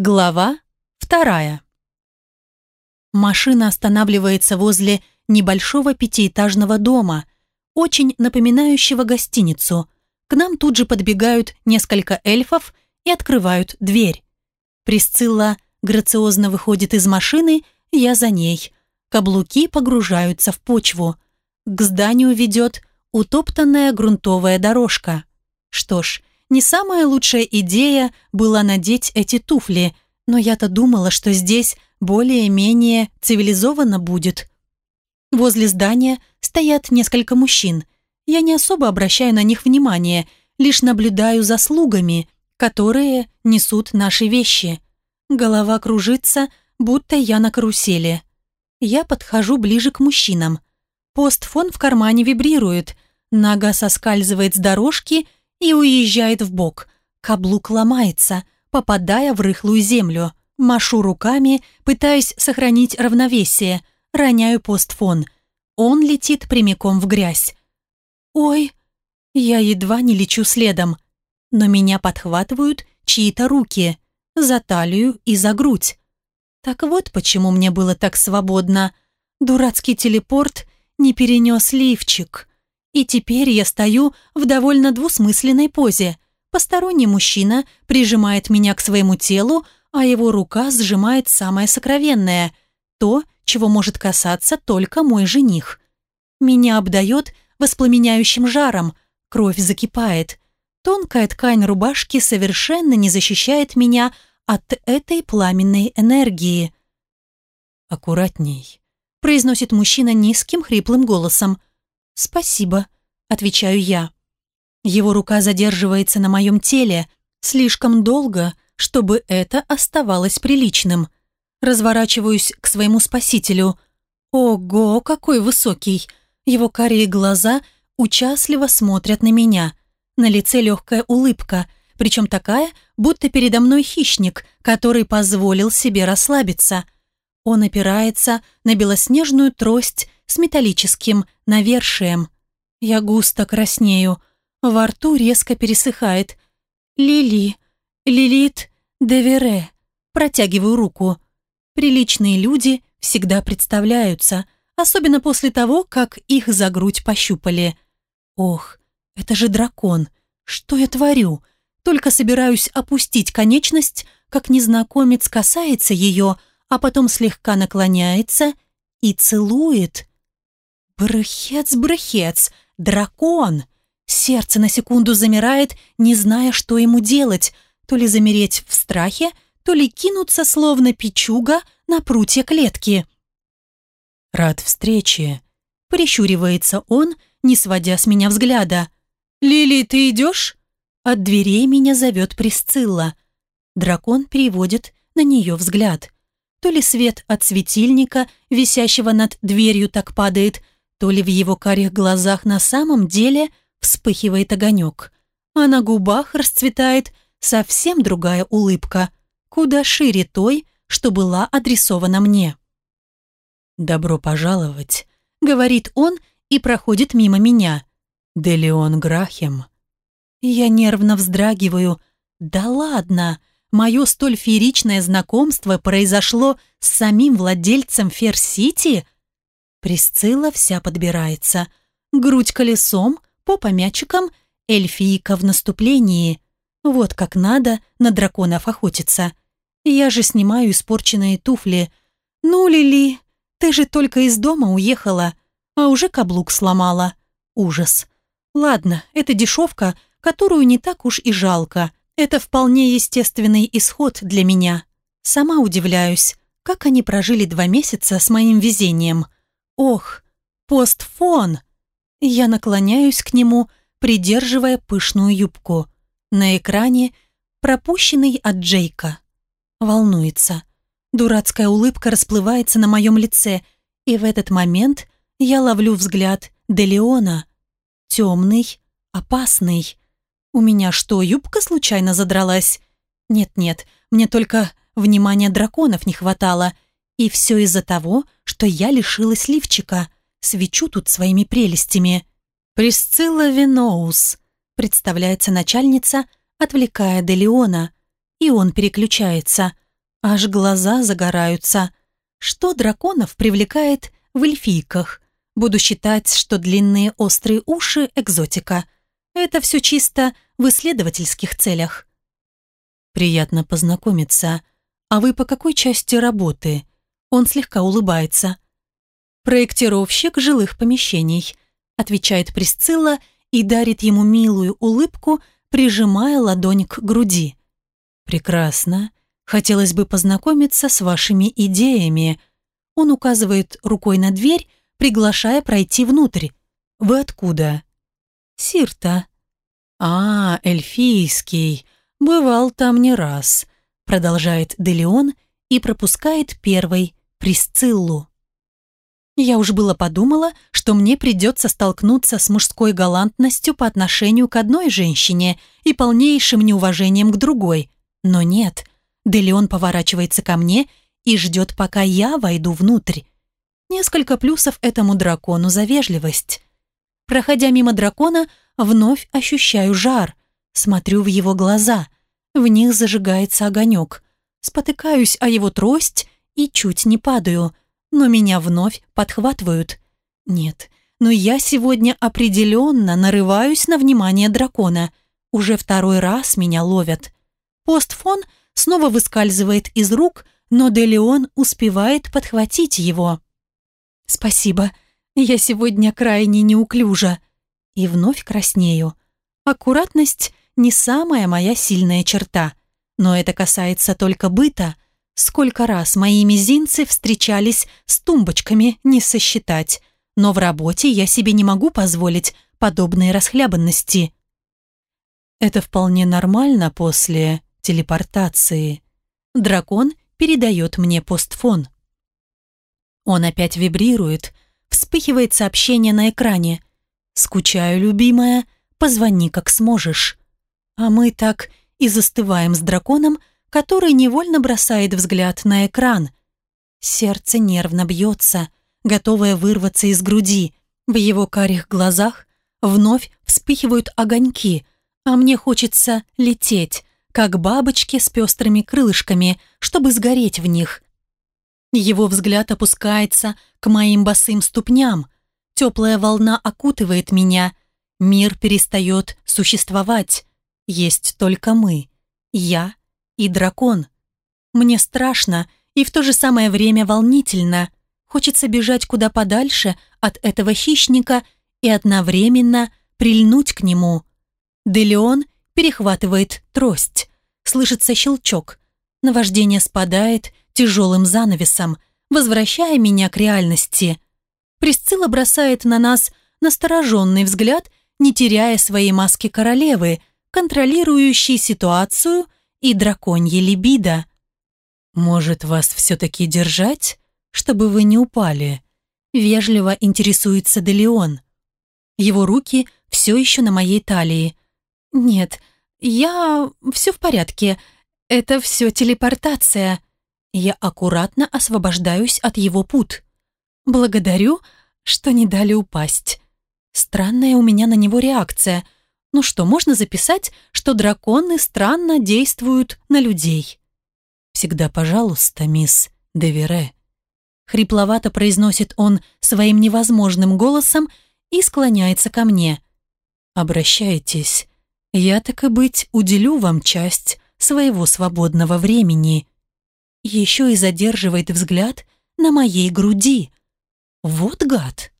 Глава вторая. Машина останавливается возле небольшого пятиэтажного дома, очень напоминающего гостиницу. К нам тут же подбегают несколько эльфов и открывают дверь. Присцилла грациозно выходит из машины, я за ней. Каблуки погружаются в почву. К зданию ведет утоптанная грунтовая дорожка. Что ж, не самая лучшая идея была надеть эти туфли, но я-то думала, что здесь более-менее цивилизованно будет. Возле здания стоят несколько мужчин. Я не особо обращаю на них внимание, лишь наблюдаю за слугами, которые несут наши вещи. Голова кружится, будто я на карусели. Я подхожу ближе к мужчинам. Постфон в кармане вибрирует, нога соскальзывает с дорожки и уезжает в бок. Каблук ломается, попадая в рыхлую землю. Машу руками, пытаясь сохранить равновесие. Роняю постфон. Он летит прямиком в грязь. «Ой!» Я едва не лечу следом. Но меня подхватывают чьи-то руки. За талию и за грудь. Так вот почему мне было так свободно. Дурацкий телепорт не перенес лифчик. И теперь я стою в довольно двусмысленной позе. Посторонний мужчина прижимает меня к своему телу, а его рука сжимает самое сокровенное – то, чего может касаться только мой жених. Меня обдает воспламеняющим жаром, кровь закипает. Тонкая ткань рубашки совершенно не защищает меня от этой пламенной энергии. «Аккуратней», – произносит мужчина низким хриплым голосом – «Спасибо», — отвечаю я. Его рука задерживается на моем теле слишком долго, чтобы это оставалось приличным. Разворачиваюсь к своему спасителю. Ого, какой высокий! Его карие глаза участливо смотрят на меня. На лице легкая улыбка, причем такая, будто передо мной хищник, который позволил себе расслабиться. Он опирается на белоснежную трость с металлическим навершием. Я густо краснею. Во рту резко пересыхает. «Лили! Лилит Девере!» Протягиваю руку. Приличные люди всегда представляются, особенно после того, как их за грудь пощупали. «Ох, это же дракон! Что я творю?» Только собираюсь опустить конечность, как незнакомец касается ее, а потом слегка наклоняется и целует. Брыхец-брыхец, дракон! Сердце на секунду замирает, не зная, что ему делать, то ли замереть в страхе, то ли кинуться, словно печуга, на прутья клетки. «Рад встрече», — прищуривается он, не сводя с меня взгляда. «Лили, ты идешь?» От дверей меня зовет Присцилла. Дракон переводит на нее взгляд. То ли свет от светильника, висящего над дверью, так падает, то ли в его карих глазах на самом деле вспыхивает огонек, а на губах расцветает совсем другая улыбка, куда шире той, что была адресована мне. «Добро пожаловать», — говорит он и проходит мимо меня. «Делеон Грахем». Я нервно вздрагиваю. «Да ладно!» Мое столь фееричное знакомство произошло с самим владельцем Фер-Сити — Присцилла вся подбирается. Грудь колесом, попа мячиком, эльфийка в наступлении. Вот как надо на драконов охотиться. Я же снимаю испорченные туфли. Ну, Лили, ты же только из дома уехала, а уже каблук сломала. Ужас. Ладно, это дешевка, которую не так уж и жалко. Это вполне естественный исход для меня. Сама удивляюсь, как они прожили два месяца с моим везением – Ох, постфон! Я наклоняюсь к нему, придерживая пышную юбку. На экране пропущенный от Джейка. Волнуется. Дурацкая улыбка расплывается на моем лице, и в этот момент я ловлю взгляд Делеона. Темный, опасный. У меня что, юбка случайно задралась? Нет-нет, мне только внимания драконов не хватало — и все из-за того, что я лишилась лифчика. Свечу тут своими прелестями. Присцилла Виноус, представляется начальница, отвлекая Делеона. И он переключается. Аж глаза загораются. Что драконов привлекает в эльфийках? Буду считать, что длинные острые уши – экзотика. Это все чисто в исследовательских целях. Приятно познакомиться. А вы по какой части работы? Он слегка улыбается. «Проектировщик жилых помещений», отвечает Присцилла и дарит ему милую улыбку, прижимая ладонь к груди. «Прекрасно. Хотелось бы познакомиться с вашими идеями». Он указывает рукой на дверь, приглашая пройти внутрь. «Вы откуда?» «Сирта». «А, эльфийский. Бывал там не раз», продолжает Делеон и пропускает первый Присциллу. Я уж было подумала, что мне придется столкнуться с мужской галантностью по отношению к одной женщине и полнейшим неуважением к другой. Но нет. Делеон поворачивается ко мне и ждет, пока я войду внутрь. Несколько плюсов этому дракону за вежливость. Проходя мимо дракона, вновь ощущаю жар. Смотрю в его глаза. В них зажигается огонек. Спотыкаюсь о его трость и чуть не падаю, но меня вновь подхватывают. Нет, но я сегодня определенно нарываюсь на внимание дракона. Уже второй раз меня ловят. Постфон снова выскальзывает из рук, но Делеон успевает подхватить его. «Спасибо, я сегодня крайне неуклюжа». И вновь краснею. Аккуратность не самая моя сильная черта, но это касается только быта – Сколько раз мои мизинцы встречались с тумбочками не сосчитать. Но в работе я себе не могу позволить подобные расхлябанности. Это вполне нормально после телепортации. Дракон передает мне постфон. Он опять вибрирует, вспыхивает сообщение на экране. «Скучаю, любимая, позвони как сможешь». А мы так и застываем с драконом, который невольно бросает взгляд на экран. Сердце нервно бьется, готовое вырваться из груди. В его карих глазах вновь вспыхивают огоньки, а мне хочется лететь, как бабочки с пестрыми крылышками, чтобы сгореть в них. Его взгляд опускается к моим босым ступням. Теплая волна окутывает меня. Мир перестает существовать. Есть только мы. Я и дракон. Мне страшно и в то же самое время волнительно. Хочется бежать куда подальше от этого хищника и одновременно прильнуть к нему. Делеон перехватывает трость. Слышится щелчок. Наваждение спадает тяжелым занавесом, возвращая меня к реальности. Присцилла бросает на нас настороженный взгляд, не теряя своей маски королевы, контролирующей ситуацию – и драконья либидо. Может, вас все-таки держать, чтобы вы не упали? Вежливо интересуется Делеон. Его руки все еще на моей талии. Нет, я... все в порядке. Это все телепортация. Я аккуратно освобождаюсь от его пут. Благодарю, что не дали упасть. Странная у меня на него реакция — ну что, можно записать, что драконы странно действуют на людей. Всегда, пожалуйста, мисс Девере. Хрипловато произносит он своим невозможным голосом и склоняется ко мне. Обращайтесь. Я, так и быть, уделю вам часть своего свободного времени. Еще и задерживает взгляд на моей груди. Вот гад!